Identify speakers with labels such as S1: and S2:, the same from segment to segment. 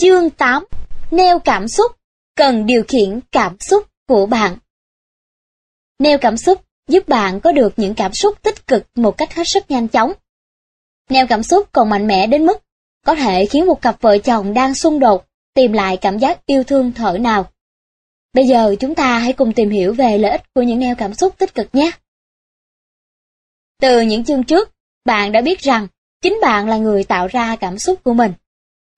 S1: Chương 8 Neo cảm xúc Cần điều khiển cảm xúc của bạn Neo cảm xúc giúp bạn có được những cảm xúc tích cực một cách hết sức nhanh chóng. Neo cảm xúc còn mạnh mẽ đến mức có thể khiến một cặp vợ chồng đang xung đột tìm lại cảm giác yêu thương thở nào. Bây giờ chúng ta hãy cùng tìm hiểu về lợi ích của những neo cảm xúc tích cực nhé. Từ những chương trước, bạn đã biết rằng chính bạn là người tạo ra cảm xúc của mình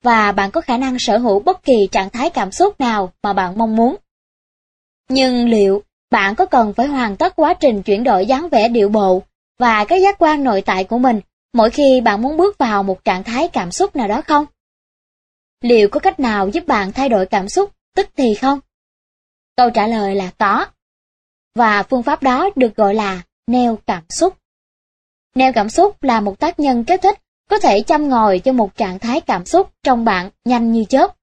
S1: và bạn có khả năng sở hữu bất kỳ trạng thái cảm xúc nào mà bạn mong muốn. Nhưng liệu bạn có cần phải hoàn tất quá trình chuyển đổi dáng vẻ điệu bộ và các giác quan nội tại của mình mỗi khi bạn muốn bước vào một trạng thái cảm xúc nào đó không? Liệu có cách nào giúp bạn thay đổi cảm xúc tức thì không? Câu trả lời là có. Và phương pháp đó được gọi là neo cảm xúc. Neo cảm xúc là một tác nhân kích thích có thể chăm ngồi cho một trạng thái cảm xúc trong bạn nhanh như chớp.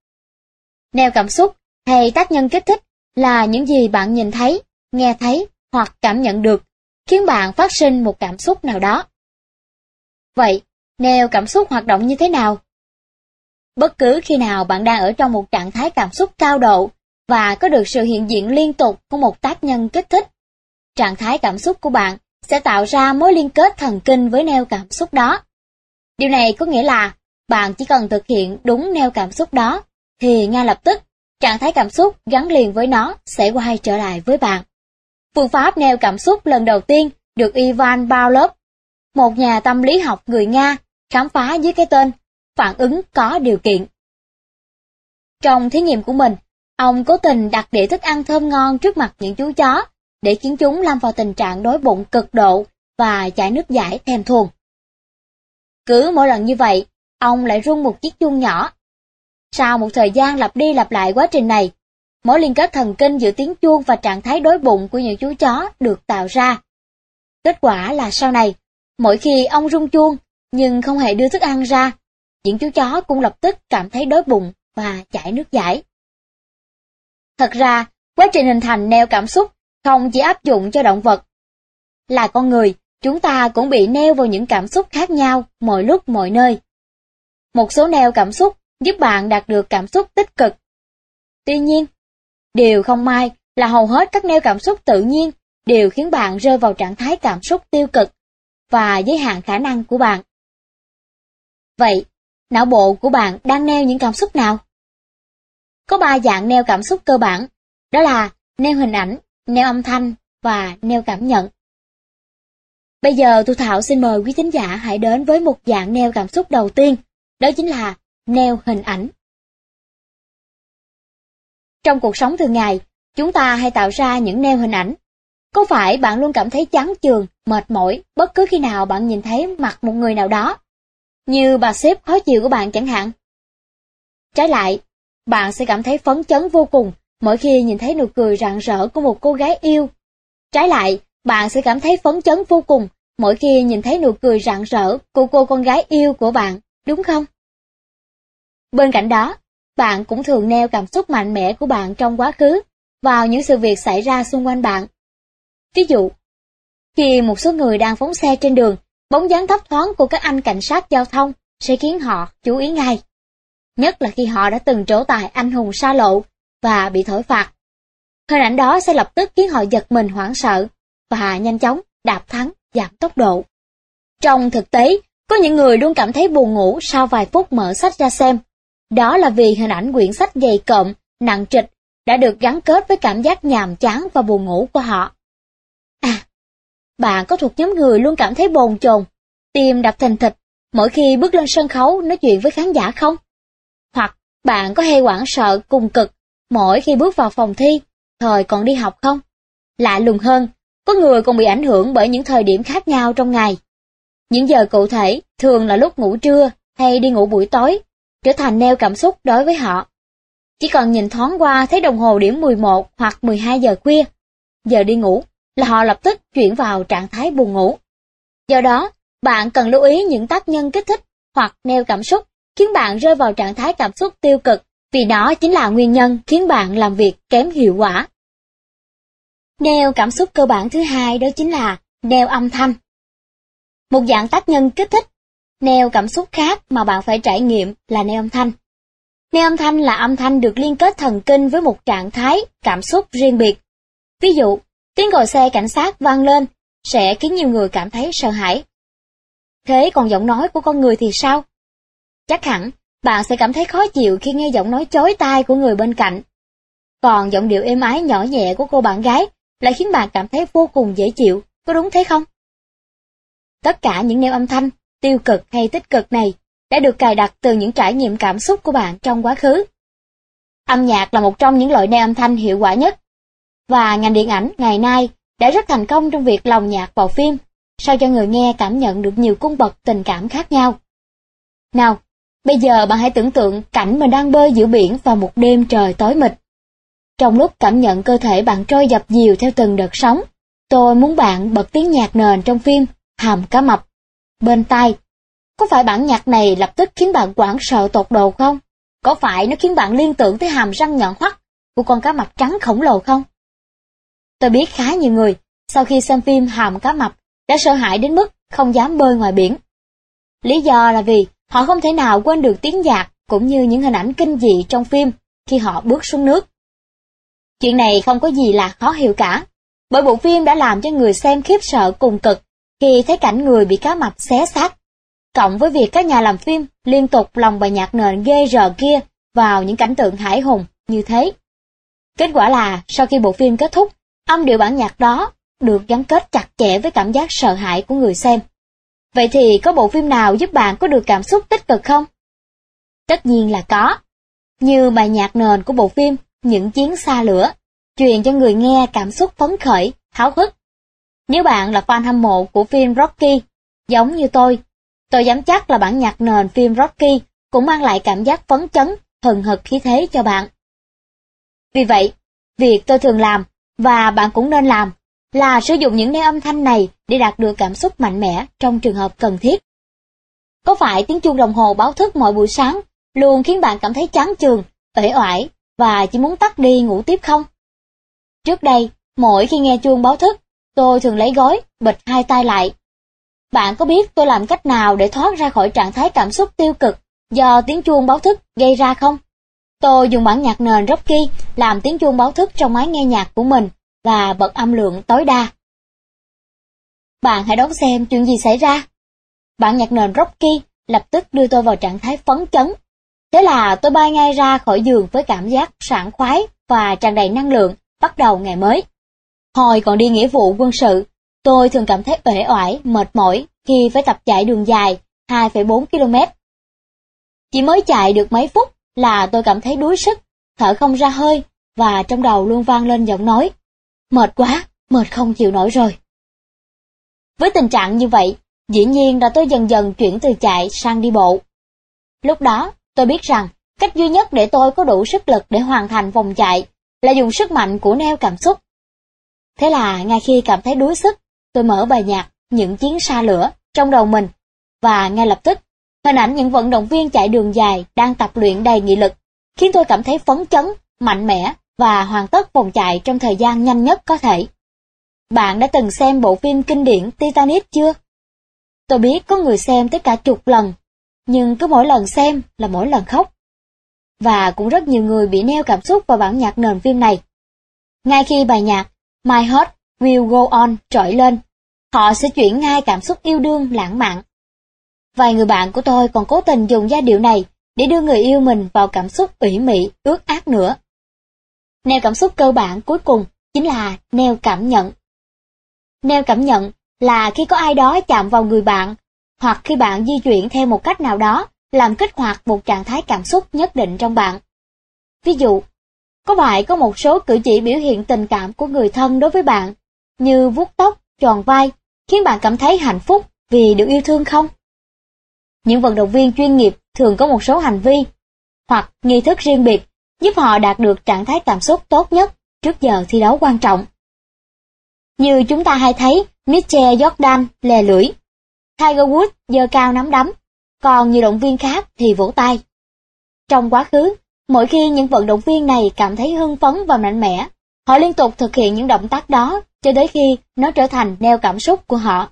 S1: Neo cảm xúc hay tác nhân kích thích là những gì bạn nhìn thấy, nghe thấy hoặc cảm nhận được, khiến bạn phát sinh một cảm xúc nào đó. Vậy, neo cảm xúc hoạt động như thế nào? Bất cứ khi nào bạn đang ở trong một trạng thái cảm xúc cao độ và có được sự hiện diện liên tục của một tác nhân kích thích, trạng thái cảm xúc của bạn sẽ tạo ra mối liên kết thần kinh với neo cảm xúc đó. Điều này có nghĩa là bạn chỉ cần thực hiện đúng neo cảm xúc đó, thì ngay lập tức, trạng thái cảm xúc gắn liền với nó sẽ quay trở lại với bạn. Phương pháp neo cảm xúc lần đầu tiên được Ivan Pavlov, một nhà tâm lý học người Nga, khám phá dưới cái tên phản ứng có điều kiện. Trong thí nghiệm của mình, ông cố tình đặt đĩa thức ăn thơm ngon trước mặt những chú chó để khiến chúng lâm vào tình trạng đói bụng cực độ và chảy nước giải thèm thuồng. Cứ mỗi lần như vậy, ông lại rung một chiếc chuông nhỏ. Sau một thời gian lặp đi lặp lại quá trình này, mối liên kết thần kinh giữa tiếng chuông và trạng thái đói bụng của những chú chó được tạo ra. Kết quả là sau này, mỗi khi ông rung chuông nhưng không hề đưa thức ăn ra, những chú chó cũng lập tức cảm thấy đói bụng và chảy nước giải. Thật ra, quá trình hình thành neo cảm xúc không chỉ áp dụng cho động vật. Là con người, chúng ta cũng bị neo vào những cảm xúc khác nhau mọi lúc mọi nơi. Một số neo cảm xúc giúp bạn đạt được cảm xúc tích cực. Tuy nhiên, điều không may là hầu hết các neo cảm xúc tự nhiên đều khiến bạn rơi vào trạng thái cảm xúc tiêu cực và giới hạn khả năng của bạn. Vậy, não bộ của bạn đang neo những cảm xúc nào? Có ba dạng neo cảm xúc cơ bản, đó là neo hình ảnh, neo âm thanh và neo cảm nhận. Bây giờ Thu Thảo xin mời quý thính giả hãy đến với một dạng neo cảm xúc đầu tiên, đó chính là neo hình ảnh. Trong cuộc sống thường ngày, chúng ta hay tạo ra những neo hình ảnh. Có phải bạn luôn cảm thấy chán chường, mệt mỏi bất cứ khi nào bạn nhìn thấy mặt một người nào đó? Như bà sếp khó chịu của bạn chẳng hạn. Trái lại, bạn sẽ cảm thấy phấn chấn vô cùng mỗi khi nhìn thấy nụ cười rạng rỡ của một cô gái yêu. Trái lại, bạn sẽ cảm thấy phấn chấn vô cùng mỗi khi nhìn thấy nụ cười rạng rỡ của cô con gái yêu của bạn, đúng không? Bên cạnh đó, bạn cũng thường neo cảm xúc mạnh mẽ của bạn trong quá khứ vào những sự việc xảy ra xung quanh bạn. Ví dụ, khi một số người đang phóng xe trên đường, bóng dáng thấp thoáng của các anh cảnh sát giao thông sẽ khiến họ chú ý ngay. Nhất là khi họ đã từng trổ tài anh hùng xa lộ và bị thổi phạt. Hình ảnh đó sẽ lập tức khiến họ giật mình hoảng sợ và nhanh chóng đạp thắng giảm tốc độ. Trong thực tế, có những người luôn cảm thấy buồn ngủ sau vài phút mở sách ra xem. Đó là vì hình ảnh quyển sách dày cộm, nặng trịch đã được gắn kết với cảm giác nhàm chán và buồn ngủ của họ. À, bạn có thuộc nhóm người luôn cảm thấy bồn chồn, tim đập thình thịch mỗi khi bước lên sân khấu nói chuyện với khán giả không? Hoặc bạn có hay hoảng sợ cùng cực mỗi khi bước vào phòng thi, thời còn đi học không? Lạ lùng hơn, có người còn bị ảnh hưởng bởi những thời điểm khác nhau trong ngày. Những giờ cụ thể thường là lúc ngủ trưa hay đi ngủ buổi tối, trở thành neo cảm xúc đối với họ. Chỉ cần nhìn thoáng qua thấy đồng hồ điểm 11 hoặc 12 giờ khuya, giờ đi ngủ, là họ lập tức chuyển vào trạng thái buồn ngủ. Do đó, bạn cần lưu ý những tác nhân kích thích hoặc neo cảm xúc khiến bạn rơi vào trạng thái cảm xúc tiêu cực vì đó chính là nguyên nhân khiến bạn làm việc kém hiệu quả. Neo cảm xúc cơ bản thứ hai đó chính là neo âm thanh. Một dạng tác nhân kích thích, neo cảm xúc khác mà bạn phải trải nghiệm là neo âm thanh. Neo âm thanh là âm thanh được liên kết thần kinh với một trạng thái, cảm xúc riêng biệt. Ví dụ, tiếng gọi xe cảnh sát vang lên sẽ khiến nhiều người cảm thấy sợ hãi. Thế còn giọng nói của con người thì sao? Chắc hẳn, bạn sẽ cảm thấy khó chịu khi nghe giọng nói chói tai của người bên cạnh. Còn giọng điệu êm ái nhỏ nhẹ của cô bạn gái lại khiến bạn cảm thấy vô cùng dễ chịu, có đúng thế không? Tất cả những neo âm thanh, tiêu cực hay tích cực này đã được cài đặt từ những trải nghiệm cảm xúc của bạn trong quá khứ. Âm nhạc là một trong những loại neo âm thanh hiệu quả nhất. Và ngành điện ảnh ngày nay đã rất thành công trong việc lồng nhạc vào phim, sao cho người nghe cảm nhận được nhiều cung bậc tình cảm khác nhau. Nào, bây giờ bạn hãy tưởng tượng cảnh mình đang bơi giữa biển vào một đêm trời tối mịt. Trong lúc cảm nhận cơ thể bạn trôi dập dìu theo từng đợt sóng, tôi muốn bạn bật tiếng nhạc nền trong phim Hàm Cá Mập. Bên tai, có phải bản nhạc này lập tức khiến bạn quảng sợ tột độ không? Có phải nó khiến bạn liên tưởng tới hàm răng nhọn hoắt của con cá mập trắng khổng lồ không? Tôi biết khá nhiều người, sau khi xem phim Hàm Cá Mập, đã sợ hãi đến mức không dám bơi ngoài biển. Lý do là vì họ không thể nào quên được tiếng nhạc cũng như những hình ảnh kinh dị trong phim khi họ bước xuống nước. Chuyện này không có gì là khó hiểu cả, bởi bộ phim đã làm cho người xem khiếp sợ cùng cực khi thấy cảnh người bị cá mập xé xác. Cộng với việc các nhà làm phim liên tục lòng bài nhạc nền ghê rờ kia vào những cảnh tượng hải hùng như thế. Kết quả là sau khi bộ phim kết thúc, âm điệu bản nhạc đó được gắn kết chặt chẽ với cảm giác sợ hãi của người xem. Vậy thì có bộ phim nào giúp bạn có được cảm xúc tích cực không? Tất nhiên là có. Như bài nhạc nền của bộ phim những chiến xa lửa, truyền cho người nghe cảm xúc phấn khởi, háo hức. Nếu bạn là fan hâm mộ của phim Rocky, giống như tôi, tôi dám chắc là bản nhạc nền phim Rocky cũng mang lại cảm giác phấn chấn, hừng hực khí thế cho bạn. Vì vậy, việc tôi thường làm, và bạn cũng nên làm, là sử dụng những neo âm thanh này để đạt được cảm xúc mạnh mẽ trong trường hợp cần thiết. Có phải tiếng chuông đồng hồ báo thức mỗi buổi sáng luôn khiến bạn cảm thấy chán chường, uể oải và chỉ muốn tắt đi ngủ tiếp không? Trước đây, mỗi khi nghe chuông báo thức, tôi thường lấy gối, bịch hai tay lại. Bạn có biết tôi làm cách nào để thoát ra khỏi trạng thái cảm xúc tiêu cực do tiếng chuông báo thức gây ra không? Tôi dùng bản nhạc nền Rocky làm tiếng chuông báo thức trong máy nghe nhạc của mình và bật âm lượng tối đa. Bạn hãy đón xem chuyện gì xảy ra. Bản nhạc nền Rocky lập tức đưa tôi vào trạng thái phấn chấn. Thế là tôi bay ngay ra khỏi giường với cảm giác sảng khoái và tràn đầy năng lượng bắt đầu ngày mới. Hồi còn đi nghĩa vụ quân sự, tôi thường cảm thấy uể oải, mệt mỏi khi phải tập chạy đường dài 2,4 km. Chỉ mới chạy được mấy phút là tôi cảm thấy đuối sức, thở không ra hơi và trong đầu luôn vang lên giọng nói Mệt quá, mệt không chịu nổi rồi. Với tình trạng như vậy, dĩ nhiên là tôi dần dần chuyển từ chạy sang đi bộ. Lúc đó, tôi biết rằng cách duy nhất để tôi có đủ sức lực để hoàn thành vòng chạy là dùng sức mạnh của neo cảm xúc. Thế là ngay khi cảm thấy đuối sức, tôi mở bài nhạc Những chiến xa lửa trong đầu mình và ngay lập tức, hình ảnh những vận động viên chạy đường dài đang tập luyện đầy nghị lực khiến tôi cảm thấy phấn chấn, mạnh mẽ và hoàn tất vòng chạy trong thời gian nhanh nhất có thể. Bạn đã từng xem bộ phim kinh điển Titanic chưa? Tôi biết có người xem tới cả chục lần, nhưng cứ mỗi lần xem là mỗi lần khóc. Và cũng rất nhiều người bị neo cảm xúc vào bản nhạc nền phim này. Ngay khi bài nhạc My Heart Will Go On trỗi lên, họ sẽ chuyển ngay cảm xúc yêu đương lãng mạn. Vài người bạn của tôi còn cố tình dùng giai điệu này để đưa người yêu mình vào cảm xúc ủy mị, ước ác nữa. Neo cảm xúc cơ bản cuối cùng chính là neo cảm nhận. Neo cảm nhận là khi có ai đó chạm vào người bạn, hoặc khi bạn di chuyển theo một cách nào đó làm kích hoạt một trạng thái cảm xúc nhất định trong bạn. Ví dụ, có phải có một số cử chỉ biểu hiện tình cảm của người thân đối với bạn, như vuốt tóc, tròn vai, khiến bạn cảm thấy hạnh phúc vì được yêu thương không? Những vận động viên chuyên nghiệp thường có một số hành vi hoặc nghi thức riêng biệt giúp họ đạt được trạng thái cảm xúc tốt nhất trước giờ thi đấu quan trọng. Như chúng ta hay thấy, Mitchell Jordan lè lưỡi, Tiger Woods giơ cao nắm đấm, còn nhiều động viên khác thì vỗ tay. Trong quá khứ, mỗi khi những vận động viên này cảm thấy hưng phấn và mạnh mẽ, họ liên tục thực hiện những động tác đó cho đến khi nó trở thành neo cảm xúc của họ.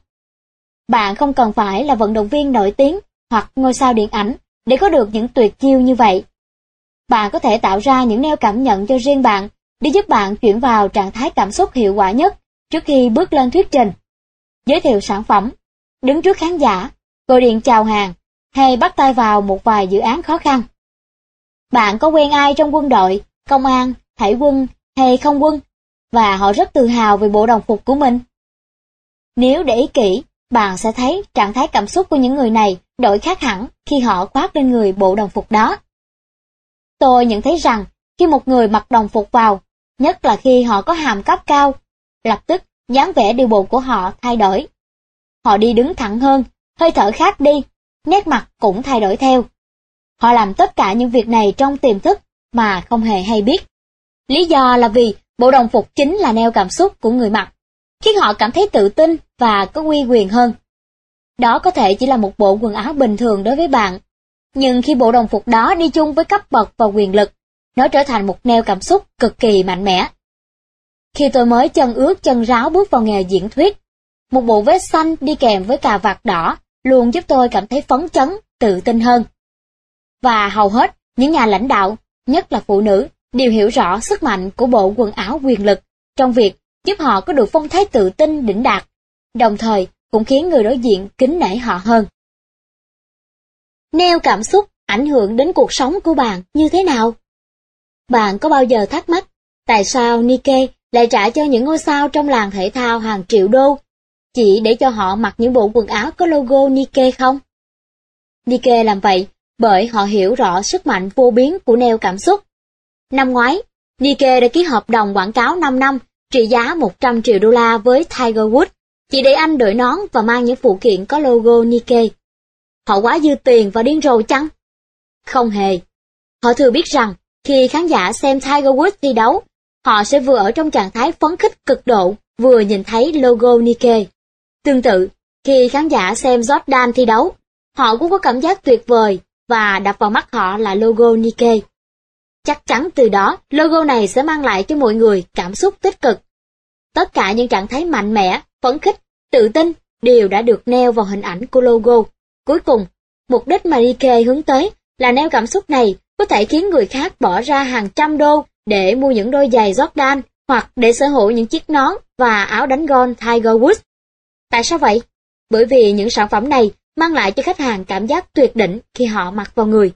S1: Bạn không cần phải là vận động viên nổi tiếng hoặc ngôi sao điện ảnh để có được những tuyệt chiêu như vậy. bạn có thể tạo ra những neo cảm nhận cho riêng bạn để giúp bạn chuyển vào trạng thái cảm xúc hiệu quả nhất trước khi bước lên thuyết trình. Giới thiệu sản phẩm, đứng trước khán giả, gọi điện chào hàng, hay bắt tay vào một vài dự án khó khăn. Bạn có quen ai trong quân đội, công an, hải quân hay không quân, và họ rất tự hào về bộ đồng phục của mình. Nếu để ý kỹ, bạn sẽ thấy trạng thái cảm xúc của những người này đổi khác hẳn khi họ khoác lên người bộ đồng phục đó. Tôi nhận thấy rằng khi một người mặc đồng phục vào, nhất là khi họ có hàm cấp cao, lập tức dáng vẻ điều bộ của họ thay đổi. Họ đi đứng thẳng hơn, hơi thở khác đi, nét mặt cũng thay đổi theo. Họ làm tất cả những việc này trong tiềm thức mà không hề hay biết. Lý do là vì bộ đồng phục chính là neo cảm xúc của người mặc, khiến họ cảm thấy tự tin và có uy quyền hơn. Đó có thể chỉ là một bộ quần áo bình thường đối với bạn, nhưng khi bộ đồng phục đó đi chung với cấp bậc và quyền lực, nó trở thành một neo cảm xúc cực kỳ mạnh mẽ. Khi tôi mới chân ướt chân ráo bước vào nghề diễn thuyết, một bộ vest xanh đi kèm với cà vạt đỏ luôn giúp tôi cảm thấy phấn chấn, tự tin hơn. Và hầu hết, những nhà lãnh đạo, nhất là phụ nữ, đều hiểu rõ sức mạnh của bộ quần áo quyền lực trong việc giúp họ có được phong thái tự tin đỉnh đạt, đồng thời cũng khiến người đối diện kính nể họ hơn. Neo cảm xúc ảnh hưởng đến cuộc sống của bạn như thế nào? Bạn có bao giờ thắc mắc tại sao Nike lại trả cho những ngôi sao trong làng thể thao hàng triệu đô chỉ để cho họ mặc những bộ quần áo có logo Nike không? Nike làm vậy bởi họ hiểu rõ sức mạnh vô biến của neo cảm xúc. Năm ngoái, Nike đã ký hợp đồng quảng cáo 5 năm trị giá 100 triệu đô la với Tiger Woods chỉ để anh đội nón và mang những phụ kiện có logo Nike. Họ quá dư tiền và điên rồ chăng? Không hề. Họ thừa biết rằng khi khán giả xem Tiger Woods thi đấu, họ sẽ vừa ở trong trạng thái phấn khích cực độ, vừa nhìn thấy logo Nike. Tương tự, khi khán giả xem Jordan thi đấu, họ cũng có cảm giác tuyệt vời và đập vào mắt họ là logo Nike. Chắc chắn từ đó, logo này sẽ mang lại cho mọi người cảm xúc tích cực. Tất cả những trạng thái mạnh mẽ, phấn khích, tự tin đều đã được neo vào hình ảnh của logo. Cuối cùng, mục đích mà Nike hướng tới là neo cảm xúc này có thể khiến người khác bỏ ra hàng trăm đô để mua những đôi giày Jordan hoặc để sở hữu những chiếc nón và áo đánh gôn Tiger Woods. Tại sao vậy? Bởi vì những sản phẩm này mang lại cho khách hàng cảm giác tuyệt đỉnh khi họ mặc vào người.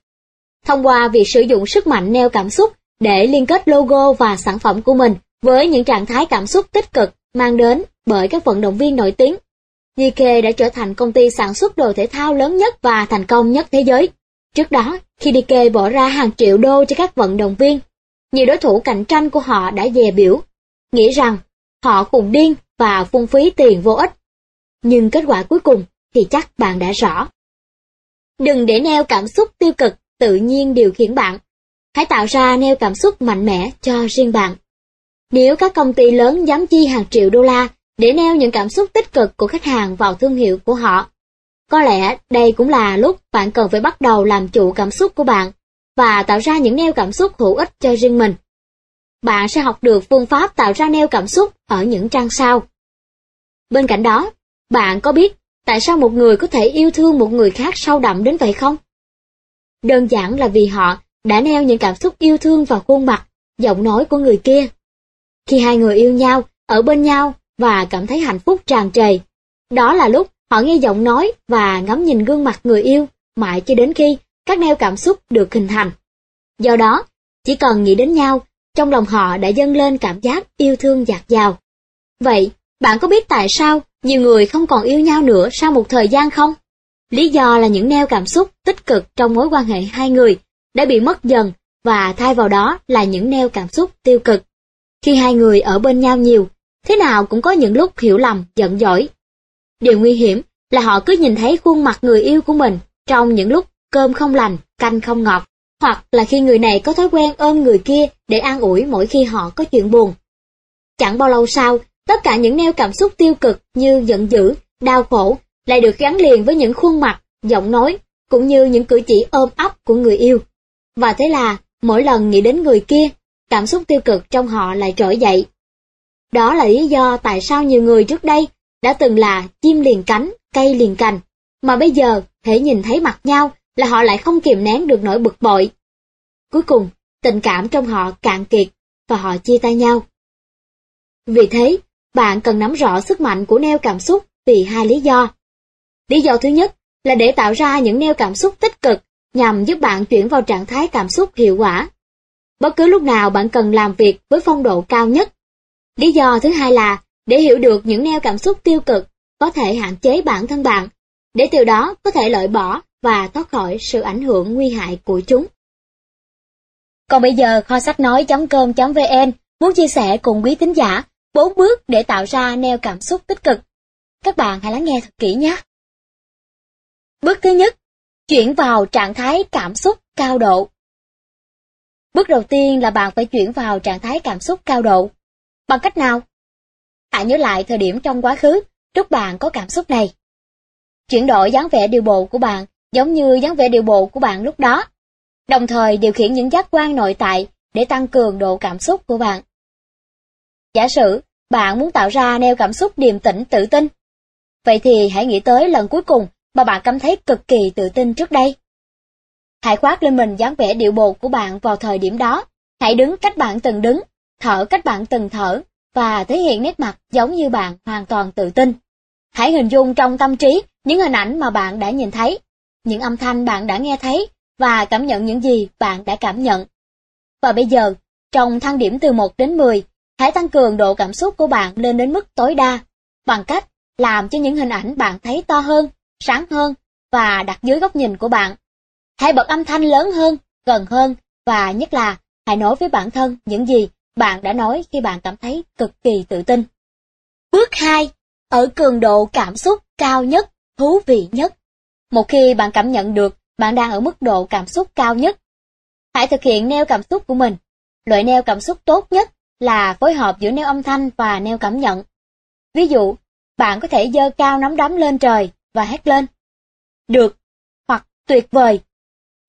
S1: Thông qua việc sử dụng sức mạnh neo cảm xúc để liên kết logo và sản phẩm của mình với những trạng thái cảm xúc tích cực mang đến bởi các vận động viên nổi tiếng, Nike đã trở thành công ty sản xuất đồ thể thao lớn nhất và thành công nhất thế giới. Trước đó, khi Nike bỏ ra hàng triệu đô cho các vận động viên, nhiều đối thủ cạnh tranh của họ đã dè biểu, nghĩ rằng họ cùng điên và phung phí tiền vô ích. Nhưng kết quả cuối cùng thì chắc bạn đã rõ. Đừng để neo cảm xúc tiêu cực tự nhiên điều khiển bạn. Hãy tạo ra neo cảm xúc mạnh mẽ cho riêng bạn. Nếu các công ty lớn dám chi hàng triệu đô la để neo những cảm xúc tích cực của khách hàng vào thương hiệu của họ, có lẽ đây cũng là lúc bạn cần phải bắt đầu làm chủ cảm xúc của bạn và tạo ra những neo cảm xúc hữu ích cho riêng mình. Bạn sẽ học được phương pháp tạo ra neo cảm xúc ở những trang sau. Bên cạnh đó, bạn có biết tại sao một người có thể yêu thương một người khác sâu đậm đến vậy không? Đơn giản là vì họ đã neo những cảm xúc yêu thương vào khuôn mặt, giọng nói của người kia. Khi hai người yêu nhau, ở bên nhau và cảm thấy hạnh phúc tràn trề, đó là lúc họ nghe giọng nói và ngắm nhìn gương mặt người yêu mãi cho đến khi các neo cảm xúc được hình thành. Do đó, chỉ cần nghĩ đến nhau, trong lòng họ đã dâng lên cảm giác yêu thương dạt dào. Vậy, bạn có biết tại sao nhiều người không còn yêu nhau nữa sau một thời gian không? Lý do là những neo cảm xúc tích cực trong mối quan hệ hai người đã bị mất dần và thay vào đó là những neo cảm xúc tiêu cực. Khi hai người ở bên nhau nhiều, thế nào cũng có những lúc hiểu lầm, giận dỗi. Điều nguy hiểm là họ cứ nhìn thấy khuôn mặt người yêu của mình trong những lúc cơm không lành, canh không ngọt, hoặc là khi người này có thói quen ôm người kia để an ủi mỗi khi họ có chuyện buồn. Chẳng bao lâu sau, tất cả những neo cảm xúc tiêu cực như giận dữ, đau khổ lại được gắn liền với những khuôn mặt, giọng nói, cũng như những cử chỉ ôm ấp của người yêu. Và thế là, mỗi lần nghĩ đến người kia, cảm xúc tiêu cực trong họ lại trỗi dậy. Đó là lý do tại sao nhiều người trước đây đã từng là chim liền cánh, cây liền cành, mà bây giờ thể nhìn thấy mặt nhau là họ lại không kiềm nén được nỗi bực bội. Cuối cùng, tình cảm trong họ cạn kiệt và họ chia tay nhau. Vì thế, bạn cần nắm rõ sức mạnh của neo cảm xúc vì hai lý do. Lý do thứ nhất là để tạo ra những neo cảm xúc tích cực nhằm giúp bạn chuyển vào trạng thái cảm xúc hiệu quả. Bất cứ lúc nào bạn cần làm việc với phong độ cao nhất. Lý do thứ hai là để hiểu được những neo cảm xúc tiêu cực có thể hạn chế bản thân bạn, để từ đó có thể loại bỏ và thoát khỏi sự ảnh hưởng nguy hại của chúng. Còn bây giờ kho sách nói.com.vn muốn chia sẻ cùng quý tín giả 4 bước để tạo ra neo cảm xúc tích cực. Các bạn hãy lắng nghe thật kỹ nhé. Bước thứ nhất, chuyển vào trạng thái cảm xúc cao độ. Bước đầu tiên là bạn phải chuyển vào trạng thái cảm xúc cao độ. Bằng cách nào? Hãy nhớ lại thời điểm trong quá khứ lúc bạn có cảm xúc này. Chuyển đổi dáng vẻ điều bộ của bạn giống như dáng vẻ điều bộ của bạn lúc đó. Đồng thời điều khiển những giác quan nội tại để tăng cường độ cảm xúc của bạn. Giả sử, bạn muốn tạo ra neo cảm xúc điềm tĩnh tự tin. Vậy thì hãy nghĩ tới lần cuối cùng mà bạn cảm thấy cực kỳ tự tin trước đây. Hãy khoác lên mình dáng vẻ điệu bộ của bạn vào thời điểm đó. Hãy đứng cách bạn từng đứng, thở cách bạn từng thở, và thể hiện nét mặt giống như bạn hoàn toàn tự tin. Hãy hình dung trong tâm trí những hình ảnh mà bạn đã nhìn thấy, những âm thanh bạn đã nghe thấy, và cảm nhận những gì bạn đã cảm nhận. Và bây giờ, trong thang điểm từ 1 đến 10, hãy tăng cường độ cảm xúc của bạn lên đến mức tối đa, bằng cách làm cho những hình ảnh bạn thấy to hơn, sáng hơn và đặt dưới góc nhìn của bạn. Hãy bật âm thanh lớn hơn, gần hơn và nhất là hãy nói với bản thân những gì bạn đã nói khi bạn cảm thấy cực kỳ tự tin. Bước 2. Ở cường độ cảm xúc cao nhất, thú vị nhất. Một khi bạn cảm nhận được bạn đang ở mức độ cảm xúc cao nhất, hãy thực hiện neo cảm xúc của mình. Loại neo cảm xúc tốt nhất là phối hợp giữa neo âm thanh và neo cảm nhận. Ví dụ, bạn có thể giơ cao nắm đấm lên trời và hét lên. Được, hoặc tuyệt vời.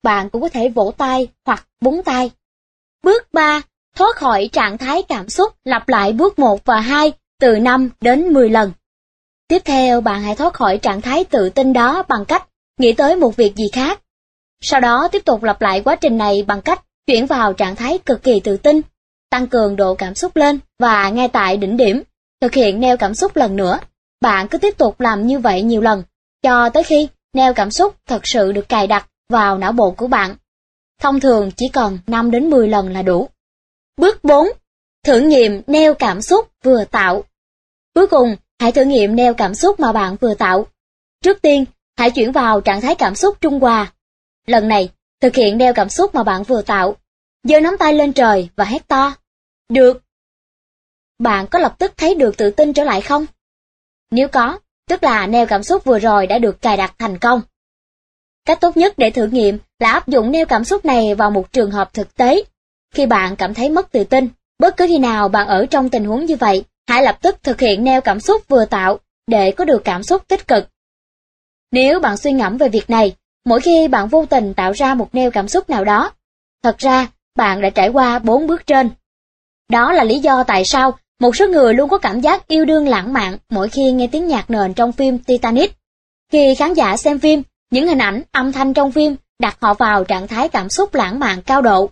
S1: Bạn cũng có thể vỗ tay hoặc búng tay. Bước 3. Thoát khỏi trạng thái cảm xúc lặp lại bước 1 và 2 từ 5 đến 10 lần. Tiếp theo bạn hãy thoát khỏi trạng thái tự tin đó bằng cách nghĩ tới một việc gì khác. Sau đó tiếp tục lặp lại quá trình này bằng cách chuyển vào trạng thái cực kỳ tự tin, tăng cường độ cảm xúc lên và ngay tại đỉnh điểm, thực hiện neo cảm xúc lần nữa. Bạn cứ tiếp tục làm như vậy nhiều lần, cho tới khi neo cảm xúc thật sự được cài đặt vào não bộ của bạn. Thông thường chỉ cần 5 đến 10 lần là đủ. Bước 4. Thử nghiệm neo cảm xúc vừa tạo. Cuối cùng, hãy thử nghiệm neo cảm xúc mà bạn vừa tạo. Trước tiên, hãy chuyển vào trạng thái cảm xúc trung hòa. Lần này, thực hiện neo cảm xúc mà bạn vừa tạo giơ nắm tay lên trời và hét to. Được. Bạn có lập tức thấy được tự tin trở lại không? Nếu có, tức là neo cảm xúc vừa rồi đã được cài đặt thành công. Cách tốt nhất để thử nghiệm là áp dụng neo cảm xúc này vào một trường hợp thực tế. Khi bạn cảm thấy mất tự tin, bất cứ khi nào bạn ở trong tình huống như vậy, hãy lập tức thực hiện neo cảm xúc vừa tạo để có được cảm xúc tích cực. Nếu bạn suy ngẫm về việc này, mỗi khi bạn vô tình tạo ra một neo cảm xúc nào đó, thật ra bạn đã trải qua bốn bước trên. Đó là lý do tại sao một số người luôn có cảm giác yêu đương lãng mạn mỗi khi nghe tiếng nhạc nền trong phim Titanic. Khi khán giả xem phim, những hình ảnh, âm thanh trong phim đặt họ vào trạng thái cảm xúc lãng mạn cao độ.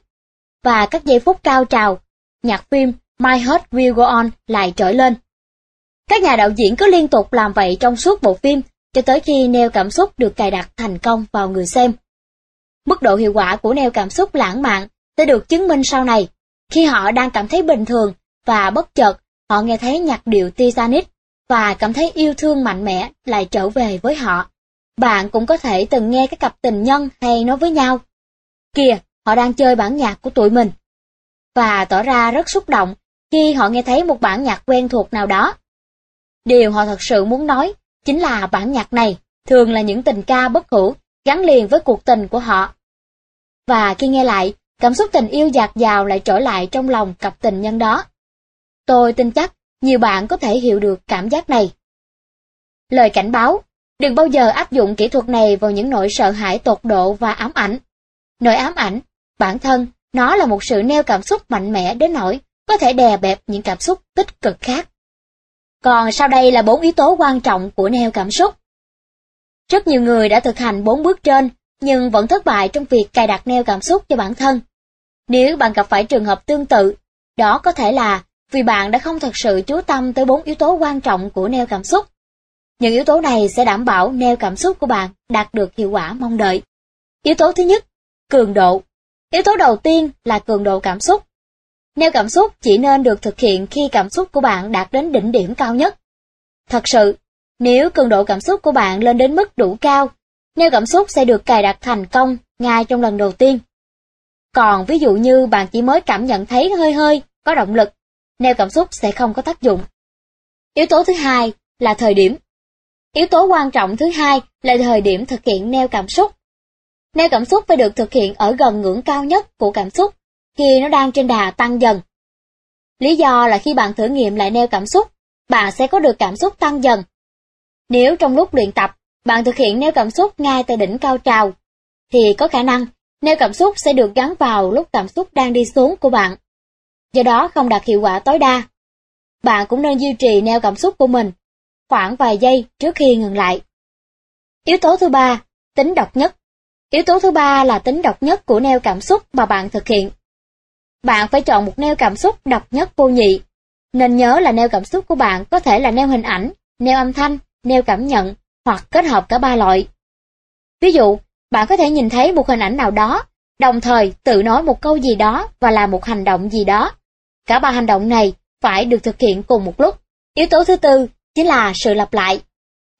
S1: Và các giây phút cao trào, nhạc phim My Heart Will Go On lại trỗi lên. Các nhà đạo diễn cứ liên tục làm vậy trong suốt bộ phim cho tới khi neo cảm xúc được cài đặt thành công vào người xem. Mức độ hiệu quả của neo cảm xúc lãng mạn sẽ được chứng minh sau này, khi họ đang cảm thấy bình thường và bất chợt họ nghe thấy nhạc điệu Titanic và cảm thấy yêu thương mạnh mẽ lại trở về với họ. Bạn cũng có thể từng nghe các cặp tình nhân hay nói với nhau. Kìa, họ đang chơi bản nhạc của tụi mình. Và tỏ ra rất xúc động khi họ nghe thấy một bản nhạc quen thuộc nào đó. Điều họ thật sự muốn nói chính là bản nhạc này thường là những tình ca bất hủ gắn liền với cuộc tình của họ. Và khi nghe lại, cảm xúc tình yêu dạt dào lại trở lại trong lòng cặp tình nhân đó. Tôi tin chắc nhiều bạn có thể hiểu được cảm giác này. Lời cảnh báo, đừng bao giờ áp dụng kỹ thuật này vào những nỗi sợ hãi tột độ và ám ảnh. Nỗi ám ảnh, bản thân, nó là một sự neo cảm xúc mạnh mẽ đến nỗi có thể đè bẹp những cảm xúc tích cực khác. Còn sau đây là bốn yếu tố quan trọng của neo cảm xúc. Rất nhiều người đã thực hành bốn bước trên, nhưng vẫn thất bại trong việc cài đặt neo cảm xúc cho bản thân. Nếu bạn gặp phải trường hợp tương tự, đó có thể là vì bạn đã không thật sự chú tâm tới bốn yếu tố quan trọng của neo cảm xúc. Những yếu tố này sẽ đảm bảo neo cảm xúc của bạn đạt được hiệu quả mong đợi. Yếu tố thứ nhất, cường độ. Yếu tố đầu tiên là cường độ cảm xúc. Neo cảm xúc chỉ nên được thực hiện khi cảm xúc của bạn đạt đến đỉnh điểm cao nhất. Thật sự, nếu cường độ cảm xúc của bạn lên đến mức đủ cao, Nêu cảm xúc sẽ được cài đặt thành công ngay trong lần đầu tiên. Còn ví dụ như bạn chỉ mới cảm nhận thấy hơi hơi, có động lực, neo cảm xúc sẽ không có tác dụng. Yếu tố thứ hai là thời điểm. Yếu tố quan trọng thứ hai là thời điểm thực hiện neo cảm xúc. Neo cảm xúc phải được thực hiện ở gần ngưỡng cao nhất của cảm xúc, khi nó đang trên đà tăng dần. Lý do là khi bạn thử nghiệm lại neo cảm xúc, bạn sẽ có được cảm xúc tăng dần. Nếu trong lúc luyện tập, bạn thực hiện neo cảm xúc ngay tại đỉnh cao trào, thì có khả năng neo cảm xúc sẽ được gắn vào lúc cảm xúc đang đi xuống của bạn. Do đó không đạt hiệu quả tối đa. Bạn cũng nên duy trì neo cảm xúc của mình khoảng vài giây trước khi ngừng lại. Yếu tố thứ ba, tính độc nhất. Yếu tố thứ ba là tính độc nhất của neo cảm xúc mà bạn thực hiện. Bạn phải chọn một neo cảm xúc độc nhất vô nhị. Nên nhớ là neo cảm xúc của bạn có thể là neo hình ảnh, neo âm thanh, neo cảm nhận hoặc kết hợp cả ba loại. Ví dụ, bạn có thể nhìn thấy một hình ảnh nào đó, đồng thời tự nói một câu gì đó và làm một hành động gì đó. Cả ba hành động này phải được thực hiện cùng một lúc. Yếu tố thứ tư chính là sự lặp lại.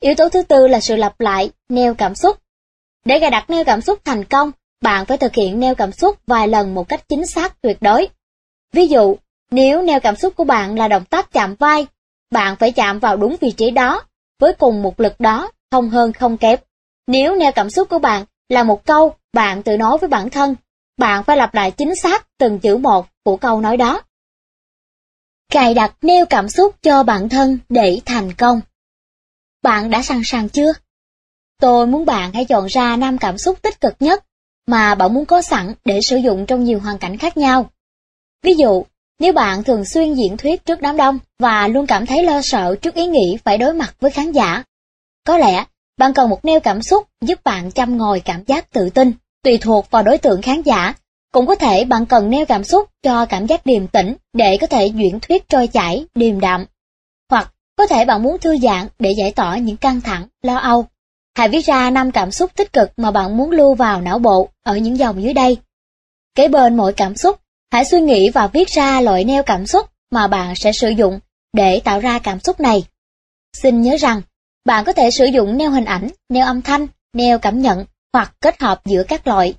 S1: Yếu tố thứ tư là sự lặp lại, neo cảm xúc. Để cài đặt neo cảm xúc thành công, bạn phải thực hiện neo cảm xúc vài lần một cách chính xác tuyệt đối. Ví dụ, nếu neo cảm xúc của bạn là động tác chạm vai, bạn phải chạm vào đúng vị trí đó, với cùng một lực đó, không hơn không kém. Nếu neo cảm xúc của bạn là một câu bạn tự nói với bản thân, bạn phải lặp lại chính xác từng chữ một của câu nói đó. Cài đặt neo cảm xúc cho bản thân để thành công. Bạn đã sẵn sàng chưa? Tôi muốn bạn hãy chọn ra năm cảm xúc tích cực nhất mà bạn muốn có sẵn để sử dụng trong nhiều hoàn cảnh khác nhau. Ví dụ, nếu bạn thường xuyên diễn thuyết trước đám đông và luôn cảm thấy lo sợ trước ý nghĩ phải đối mặt với khán giả, có lẽ bạn cần một neo cảm xúc giúp bạn chăm ngồi cảm giác tự tin, tùy thuộc vào đối tượng khán giả. Cũng có thể bạn cần neo cảm xúc cho cảm giác điềm tĩnh để có thể diễn thuyết trôi chảy, điềm đạm. Hoặc có thể bạn muốn thư giãn để giải tỏa những căng thẳng, lo âu. Hãy viết ra năm cảm xúc tích cực mà bạn muốn lưu vào não bộ ở những dòng dưới đây. Kế bên mỗi cảm xúc, hãy suy nghĩ và viết ra loại neo cảm xúc mà bạn sẽ sử dụng để tạo ra cảm xúc này. Xin nhớ rằng, bạn có thể sử dụng neo hình ảnh, neo âm thanh, neo cảm nhận hoặc kết hợp giữa các loại.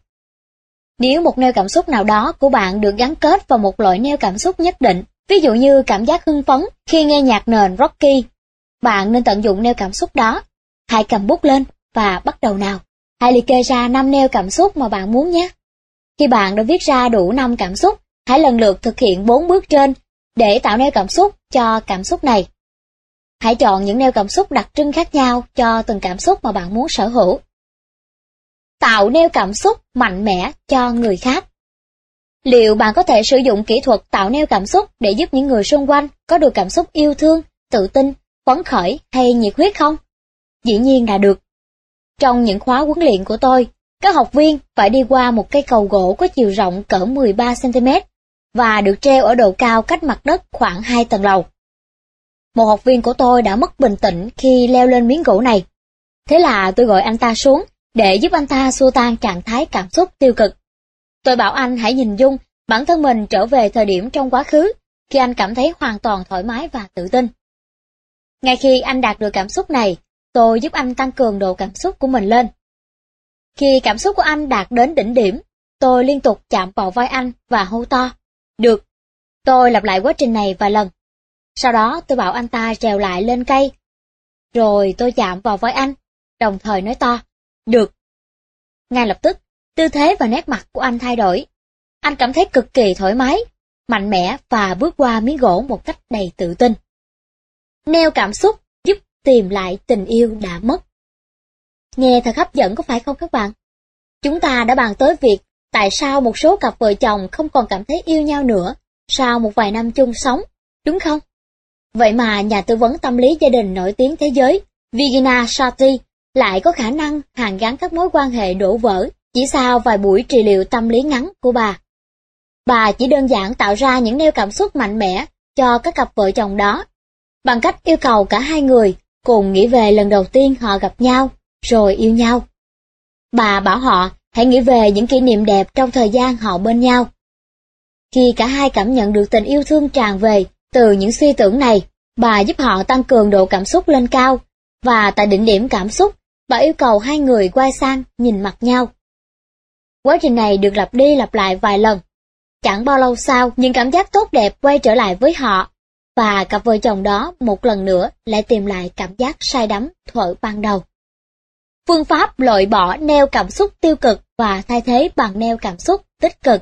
S1: Nếu một neo cảm xúc nào đó của bạn được gắn kết vào một loại neo cảm xúc nhất định, ví dụ như cảm giác hưng phấn khi nghe nhạc nền Rocky, bạn nên tận dụng neo cảm xúc đó. Hãy cầm bút lên và bắt đầu nào. Hãy liệt kê ra 5 neo cảm xúc mà bạn muốn nhé. Khi bạn đã viết ra đủ 5 cảm xúc, hãy lần lượt thực hiện 4 bước trên để tạo neo cảm xúc cho cảm xúc này. Hãy chọn những neo cảm xúc đặc trưng khác nhau cho từng cảm xúc mà bạn muốn sở hữu. Tạo neo cảm xúc mạnh mẽ cho người khác. Liệu bạn có thể sử dụng kỹ thuật tạo neo cảm xúc để giúp những người xung quanh có được cảm xúc yêu thương, tự tin, phấn khởi hay nhiệt huyết không? Dĩ nhiên là được. Trong những khóa huấn luyện của tôi, các học viên phải đi qua một cây cầu gỗ có chiều rộng cỡ 13cm và được treo ở độ cao cách mặt đất khoảng 2 tầng lầu. Một học viên của tôi đã mất bình tĩnh khi leo lên miếng gỗ này. Thế là tôi gọi anh ta xuống để giúp anh ta xua tan trạng thái cảm xúc tiêu cực. Tôi bảo anh hãy nhìn dung bản thân mình trở về thời điểm trong quá khứ khi anh cảm thấy hoàn toàn thoải mái và tự tin. Ngay khi anh đạt được cảm xúc này, tôi giúp anh tăng cường độ cảm xúc của mình lên. Khi cảm xúc của anh đạt đến đỉnh điểm, tôi liên tục chạm vào vai anh và hô to. Được. Tôi lặp lại quá trình này vài lần. Sau đó tôi bảo anh ta trèo lại lên cây. Rồi tôi chạm vào vai anh, đồng thời nói to. Được. Ngay lập tức, tư thế và nét mặt của anh thay đổi. Anh cảm thấy cực kỳ thoải mái, mạnh mẽ và bước qua miếng gỗ một cách đầy tự tin. Neo cảm xúc giúp tìm lại tình yêu đã mất. Nghe thật hấp dẫn có phải không các bạn? Chúng ta đã bàn tới việc tại sao một số cặp vợ chồng không còn cảm thấy yêu nhau nữa sau một vài năm chung sống, đúng không? Vậy mà nhà tư vấn tâm lý gia đình nổi tiếng thế giới Vigina Sati lại có khả năng hàn gắn các mối quan hệ đổ vỡ chỉ sau vài buổi trị liệu tâm lý ngắn của bà. bà chỉ đơn giản tạo ra những neo cảm xúc mạnh mẽ cho các cặp vợ chồng đó, bằng cách yêu cầu cả hai người cùng nghĩ về lần đầu tiên họ gặp nhau, rồi yêu nhau. Bà bảo họ hãy nghĩ về những kỷ niệm đẹp trong thời gian họ bên nhau. Khi cả hai cảm nhận được tình yêu thương tràn về từ những suy tưởng này, bà giúp họ tăng cường độ cảm xúc lên cao, và tại đỉnh điểm cảm xúc, bà yêu cầu hai người quay sang nhìn mặt nhau. Quá trình này được lặp đi lặp lại vài lần. Chẳng bao lâu sau, những cảm giác tốt đẹp quay trở lại với họ, và cặp vợ chồng đó một lần nữa lại tìm lại cảm giác say đắm thuở ban đầu. Phương pháp loại bỏ neo cảm xúc tiêu cực và thay thế bằng neo cảm xúc tích cực.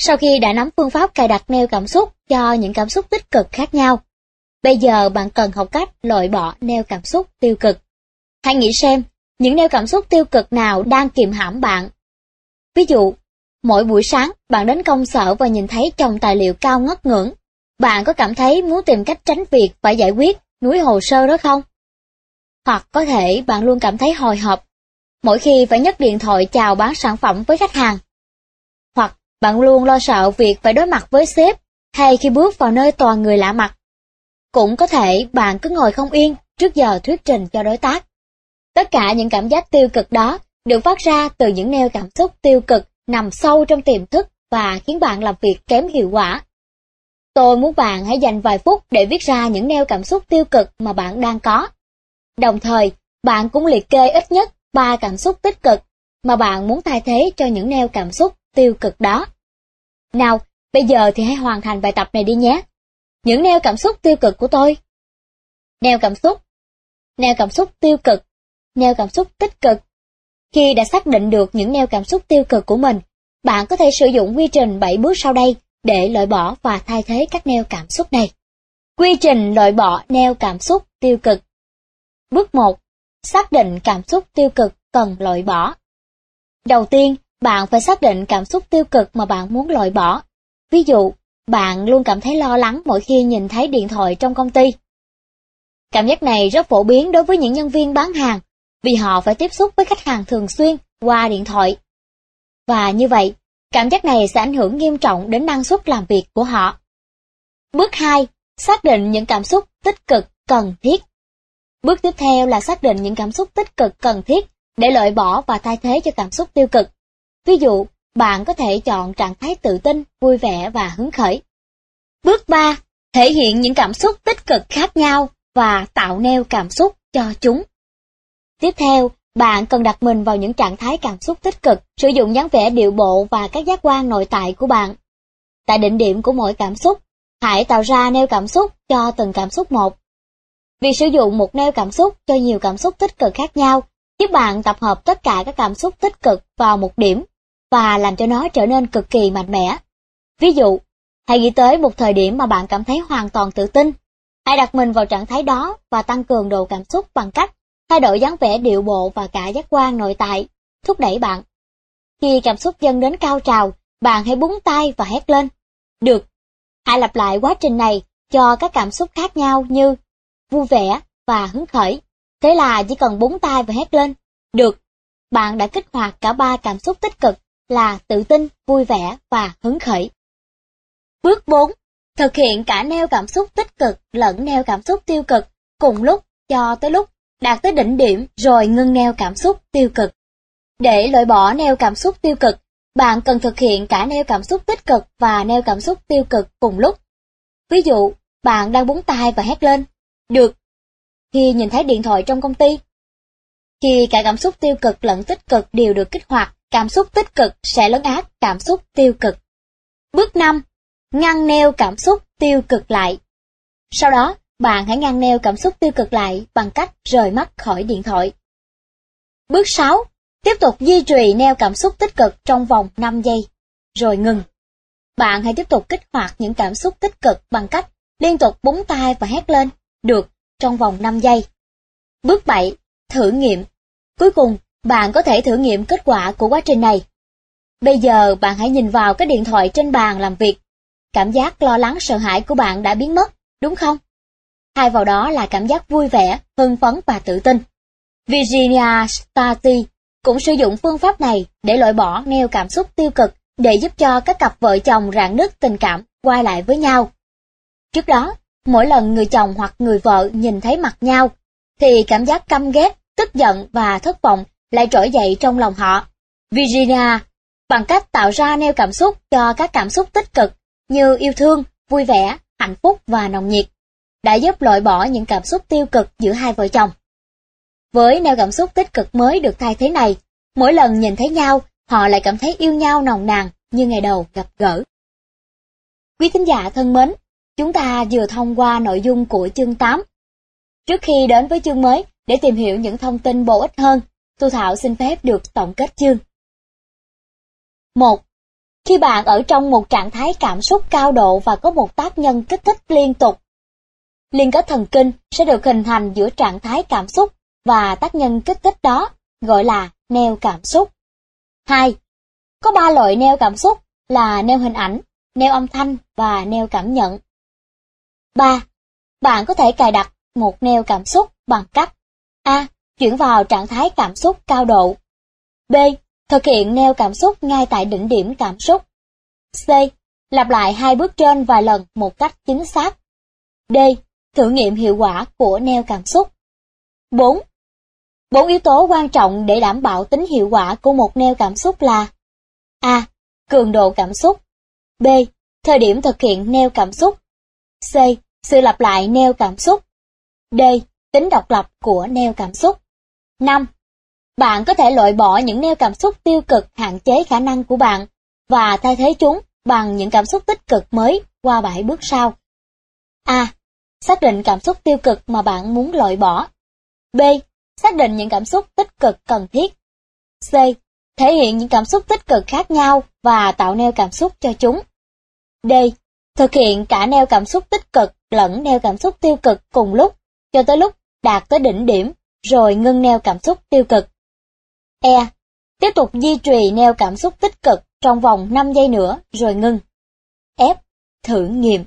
S1: Sau khi đã nắm phương pháp cài đặt neo cảm xúc cho những cảm xúc tích cực khác nhau, bây giờ bạn cần học cách loại bỏ neo cảm xúc tiêu cực. Hãy nghĩ xem, những neo cảm xúc tiêu cực nào đang kiềm hãm bạn. Ví dụ, mỗi buổi sáng bạn đến công sở và nhìn thấy chồng tài liệu cao ngất ngưỡng, bạn có cảm thấy muốn tìm cách tránh việc phải giải quyết núi hồ sơ đó không? Hoặc có thể bạn luôn cảm thấy hồi hộp mỗi khi phải nhấc điện thoại chào bán sản phẩm với khách hàng. Bạn luôn lo sợ việc phải đối mặt với sếp hay khi bước vào nơi toàn người lạ mặt. Cũng có thể bạn cứ ngồi không yên trước giờ thuyết trình cho đối tác. Tất cả những cảm giác tiêu cực đó được phát ra từ những neo cảm xúc tiêu cực nằm sâu trong tiềm thức và khiến bạn làm việc kém hiệu quả. Tôi muốn bạn hãy dành vài phút để viết ra những neo cảm xúc tiêu cực mà bạn đang có. Đồng thời, bạn cũng liệt kê ít nhất 3 cảm xúc tích cực mà bạn muốn thay thế cho những neo cảm xúc tiêu cực đó. Nào, bây giờ thì hãy hoàn thành bài tập này đi nhé. Những neo cảm xúc tiêu cực của tôi. Neo cảm xúc. Neo cảm xúc tiêu cực. Neo cảm xúc tích cực. Khi đã xác định được những neo cảm xúc tiêu cực của mình, bạn có thể sử dụng quy trình 7 bước sau đây để loại bỏ và thay thế các neo cảm xúc này. Quy trình loại bỏ neo cảm xúc tiêu cực. Bước 1. Xác định cảm xúc tiêu cực cần loại bỏ. Đầu tiên, bạn phải xác định cảm xúc tiêu cực mà bạn muốn loại bỏ. Ví dụ, bạn luôn cảm thấy lo lắng mỗi khi nhìn thấy điện thoại trong công ty. Cảm giác này rất phổ biến đối với những nhân viên bán hàng, vì họ phải tiếp xúc với khách hàng thường xuyên qua điện thoại. Và như vậy, cảm giác này sẽ ảnh hưởng nghiêm trọng đến năng suất làm việc của họ. Bước 2. Xác định những cảm xúc tích cực cần thiết. Bước tiếp theo là xác định những cảm xúc tích cực cần thiết để loại bỏ và thay thế cho cảm xúc tiêu cực. Ví dụ, bạn có thể chọn trạng thái tự tin, vui vẻ và hứng khởi. Bước 3. Thể hiện những cảm xúc tích cực khác nhau và tạo neo cảm xúc cho chúng. Tiếp theo, bạn cần đặt mình vào những trạng thái cảm xúc tích cực, sử dụng dáng vẻ điệu bộ và các giác quan nội tại của bạn. Tại đỉnh điểm của mỗi cảm xúc, hãy tạo ra neo cảm xúc cho từng cảm xúc một. Việc sử dụng một neo cảm xúc cho nhiều cảm xúc tích cực khác nhau giúp bạn tập hợp tất cả các cảm xúc tích cực vào một điểm và làm cho nó trở nên cực kỳ mạnh mẽ. Ví dụ, hãy nghĩ tới một thời điểm mà bạn cảm thấy hoàn toàn tự tin. Hãy đặt mình vào trạng thái đó và tăng cường độ cảm xúc bằng cách thay đổi dáng vẻ điệu bộ và cả giác quan nội tại, thúc đẩy bạn. Khi cảm xúc dâng đến cao trào, bạn hãy búng tay và hét lên. Được. Hãy lặp lại quá trình này cho các cảm xúc khác nhau như vui vẻ và hứng khởi. Thế là chỉ cần búng tay và hét lên. Được. Bạn đã kích hoạt cả ba cảm xúc tích cực là tự tin, vui vẻ và hứng khởi. Bước 4. Thực hiện cả neo cảm xúc tích cực lẫn neo cảm xúc tiêu cực cùng lúc cho tới lúc đạt tới đỉnh điểm rồi ngưng neo cảm xúc tiêu cực. Để loại bỏ neo cảm xúc tiêu cực, bạn cần thực hiện cả neo cảm xúc tích cực và neo cảm xúc tiêu cực cùng lúc. Ví dụ, bạn đang búng tay và hét lên, được, khi nhìn thấy điện thoại trong công ty. Khi cả cảm xúc tiêu cực lẫn tích cực đều được kích hoạt, cảm xúc tích cực sẽ lấn át cảm xúc tiêu cực. Bước 5. Ngăn neo cảm xúc tiêu cực lại. Sau đó, bạn hãy ngăn neo cảm xúc tiêu cực lại bằng cách rời mắt khỏi điện thoại. Bước 6. Tiếp tục duy trì neo cảm xúc tích cực trong vòng 5 giây, rồi ngừng. Bạn hãy tiếp tục kích hoạt những cảm xúc tích cực bằng cách liên tục búng tay và hét lên, được, trong vòng 5 giây. Bước 7. Thử nghiệm. Cuối cùng, bạn có thể thử nghiệm kết quả của quá trình này. Bây giờ bạn hãy nhìn vào cái điện thoại trên bàn làm việc. Cảm giác lo lắng sợ hãi của bạn đã biến mất, đúng không? Thay vào đó là cảm giác vui vẻ, hưng phấn và tự tin. Virginia Stati cũng sử dụng phương pháp này để loại bỏ neo cảm xúc tiêu cực để giúp cho các cặp vợ chồng rạn nứt tình cảm quay lại với nhau. Trước đó, mỗi lần người chồng hoặc người vợ nhìn thấy mặt nhau, thì cảm giác căm ghét, tức giận và thất vọng lại trỗi dậy trong lòng họ. Virginia, bằng cách tạo ra neo cảm xúc cho các cảm xúc tích cực như yêu thương, vui vẻ, hạnh phúc và nồng nhiệt, đã giúp loại bỏ những cảm xúc tiêu cực giữa hai vợ chồng. Với neo cảm xúc tích cực mới được thay thế này, mỗi lần nhìn thấy nhau, họ lại cảm thấy yêu nhau nồng nàn như ngày đầu gặp gỡ. Quý thính giả thân mến, chúng ta vừa thông qua nội dung của chương 8. Trước khi đến với chương mới, để tìm hiểu những thông tin bổ ích hơn, Thu Thảo xin phép được tổng kết chương. 1. Khi bạn ở trong một trạng thái cảm xúc cao độ và có một tác nhân kích thích liên tục, liên kết thần kinh sẽ được hình thành giữa trạng thái cảm xúc và tác nhân kích thích đó, gọi là neo cảm xúc. 2. Có ba loại neo cảm xúc là neo hình ảnh, neo âm thanh và neo cảm nhận. 3. Bạn có thể cài đặt một neo cảm xúc bằng cách A. Chuyển vào trạng thái cảm xúc cao độ. B. Thực hiện neo cảm xúc ngay tại đỉnh điểm cảm xúc. C. Lặp lại hai bước trên vài lần một cách chính xác. D. Thử nghiệm hiệu quả của neo cảm xúc. 4. Bốn yếu tố quan trọng để đảm bảo tính hiệu quả của một neo cảm xúc là A. Cường độ cảm xúc B. Thời điểm thực hiện neo cảm xúc C. Sự lặp lại neo cảm xúc D. Tính độc lập của neo cảm xúc 5. Bạn có thể loại bỏ những neo cảm xúc tiêu cực hạn chế khả năng của bạn và thay thế chúng bằng những cảm xúc tích cực mới qua bảy bước sau. A. Xác định cảm xúc tiêu cực mà bạn muốn loại bỏ. B. Xác định những cảm xúc tích cực cần thiết. C. Thể hiện những cảm xúc tích cực khác nhau và tạo neo cảm xúc cho chúng. D. Thực hiện cả neo cảm xúc tích cực lẫn neo cảm xúc tiêu cực cùng lúc, cho tới lúc đạt tới đỉnh điểm, rồi ngưng neo cảm xúc tiêu cực. E. Tiếp tục duy trì neo cảm xúc tích cực trong vòng 5 giây nữa, rồi ngưng. F. Thử nghiệm